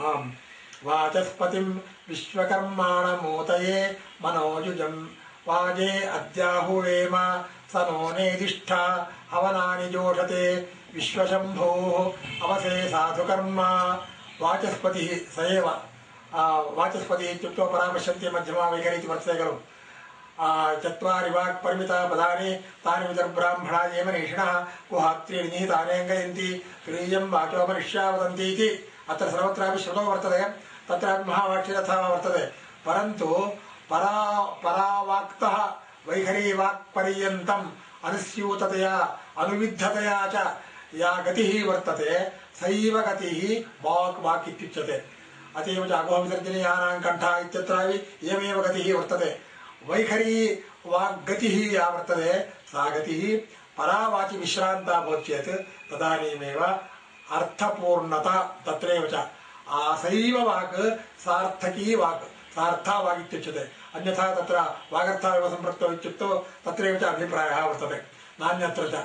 आम् वाचस्पतिं विश्वकर्माणमूतये मनोजुजं वाजे अद्याहुवेम स नो नेदिष्ठा, हवनानि जोषते। विश्वशम्भोः अवसे साधुकर्म। वाचस्पतिः स एव। वाचस्पतिः इत्युक्तौ परामर्शन्ति मध्यमा वैखरी इति वर्तते खलु। चत्वारि वाक् परिमिता पदानि, तानि विदर्ब्राह्मणा ये मनीषिणः गुहात्रीणि निहितानेऽङ्गयन्ति तुरीयं वाचो वदन्ति इति अत्र सर्वत्रापि श्रुतो वर्तते तत्रापि महावाक्ये तथा वर्तते। परन्तु परा, परावाक्तः वैखरी वाक्पर्यन्तम् अनुस्यूततया, अनुविद्धतया च या गतिः वर्तते, सैव गतिः वाक् वाक् इत्युच्यते। अत एव च अगोविसर्जनीयानां कण्ठः इत्यत्रापि इयमेव गतिः वर्तते। वैखरी वाग्गतिः या वर्तते, सा गतिः परावाचि भवति चेत् तदानीमेव अर्थपूर्णता तत्रैव च आसैव वाक् सार्थकी वाक् सार्था वाक् इत्युच्यते अन्यथा तत्र वागर्थावेव सम्पृक्तौ इत्युक्तौ तत्रैव च अभिप्रायः वर्तते नान्यत्र च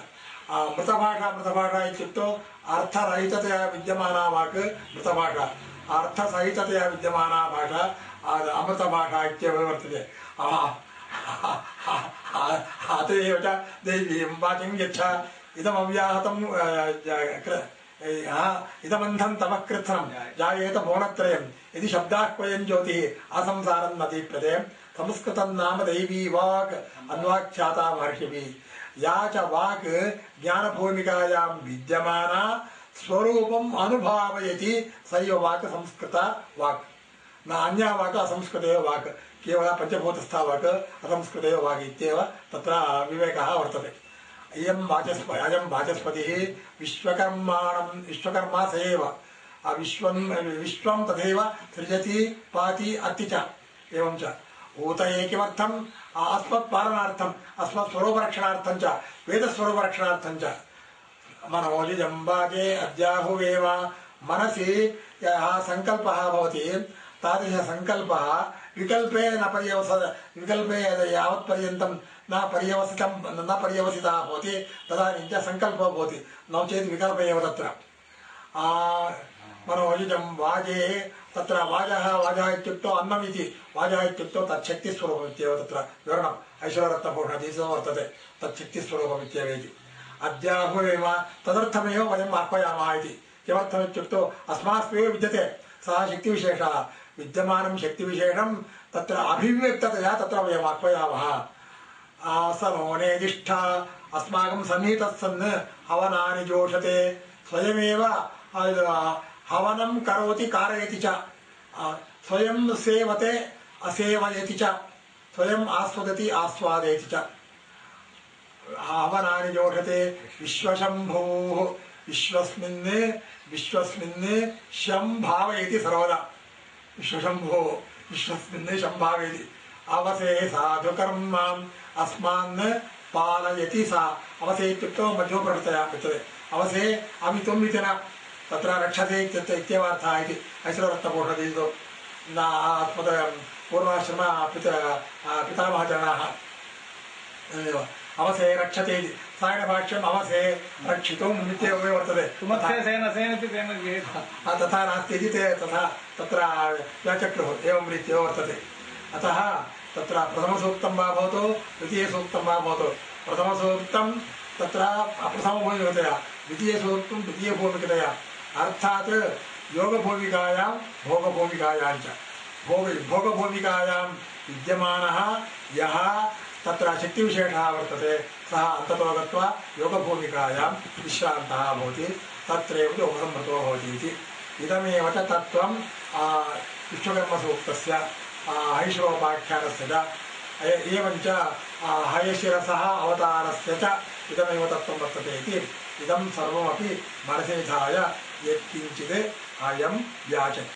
आ, मृतभाषा मृतभाषा इत्युक्तौ अर्थरहिततया विद्यमाना वाक् मृतभाषा अर्थसहिततया विद्यमाना भाषा आ, अमृतभाषा इत्येव वर्तते आ, अत एव च देवीं वाचिं यच्छ इदमव्याहतं अ, ज- कृ- हा, तमः कृत्स्नं जायेत भुवनत्रयं यदि शब्दाः ज्योतिः असंसारं न दीप्यते नाम दैवी वाक् अन्वाख्याता महर्षिभिः या च वाक् ज्ञानभूमिकायां विद्यमाना स्वरूपम् अनुभावयति सैव वाक् संस्कृता वाक् न अन्या वाक् असंस्कृतेव वाक् केवल पञ्चभूतस्था वाक् असंस्कृतेव वाक् इत्येव तत्र विवेकः वर्तते इयं वाचस्प, अयं वाचस्पतिः विश्वकर्माणं विश्वकर्मा स एव आ विश्वं विश्वं तथैव सृजति, पाति, अति च। एवं च। ऊतये किमर्थम् अस्मत्पालनार्थम् अस्मत्स्वरूपरक्षणार्थं च वेदस्वरूपरक्षणार्थं च। मनोजिजम्बाजे अद्याहुवेव। मनसि यः सङ्कल्पः भवति, तादृशसङ्कल्पः विकल्पे न पर्यवस विकल्पे यावत्पर्यन्तं न पर्यवसितं, न पर्यवसितः भवति तदानीं च सङ्कल्पः भवति। नो विकल्प एव तत्र। वाजे, तत्र वाजः वाजः इत्युक्तौ अन्नम् इति वाजः इत्युक्तौ तच्छक्तिस्वरूपम् इत्येव तत्र विवरणम्। ऐश्वर्यरत्नभूषणीसो वर्तते तच्छक्तिस्वरूपम् इत्येव इति। अद्याहुरेव तदर्थमेव वयम् आह्वयामः इति। किमर्थमित्युक्तौ अस्मास्त्वेव विद्यते, सः शक्तिविशेषः। विद्यमानं शक्तिविशेषं तत्र अभिव्यक्ततया तत्र वयम् आह्वयामः आसनोनेदिष्ठा अस्माकं सन्निहितः सन् हवनानि जोषते। स्वयमेव हवनं करोति कारयति च। स्वयं सेवते, असेवयति च। स्वयम् आस्वदति, आस्वादयति च। हवनानि जोषते। विश्वशम्भोः, विश्वस्मिन् विश्वस्मिन् शं भावयति सर्वदा विश्वशम्भो, विश्वस्मिन् शं भावयति अवसे साधुकर्माम् अस्मान् पालयति सा। अवसे इत्युक्तौ मध्योप्रवृत्तया उच्यते अवसे अमितुम् इति न तत्र रक्षते इत्यर्थ इत्येवार्थः इति। ऐश्वर्यरत्नभूषणदीतो न पूर्वाश्रम पित पितामहजनाः। अवसे रक्षते इति। सायणभाष्यम् अवसे रक्षितुम् इत्येव वर्तते। तथा नास्ति इति ते तथा तत्र व्याचक्रुः एवं रीत्या वर्तते। अतः तत्र प्रथमसूक्तं वा भवतु, द्वितीयसूक्तं वा भवतु। प्रथमसूक्तं तत्र अप्रथमभूमिकतया, द्वितीयसूक्तं द्वितीयभूमिकतया अर्थात् योगभूमिकायां भोगभूमिकायां च। भोग भोगभूमिकायां विद्यमानः यः तत्र शक्तिविशेषः वर्तते, सः अन्ततो गत्वा योगभूमिकायां विश्रान्तः भवति, तत्रैव उपसंहृतो भवति इति इदमेव च तत्त्वं विश्वकर्मसूक्तस्य आ, हैश्वरोपाख्यानस्य च ए- एवञ्च आ, हयशिरसः अवतारस्य च इदमेव तत्त्वं वर्तते इति इदं सर्वमपि मनसि निधाय यत्किञ्चित् अयं व्याचते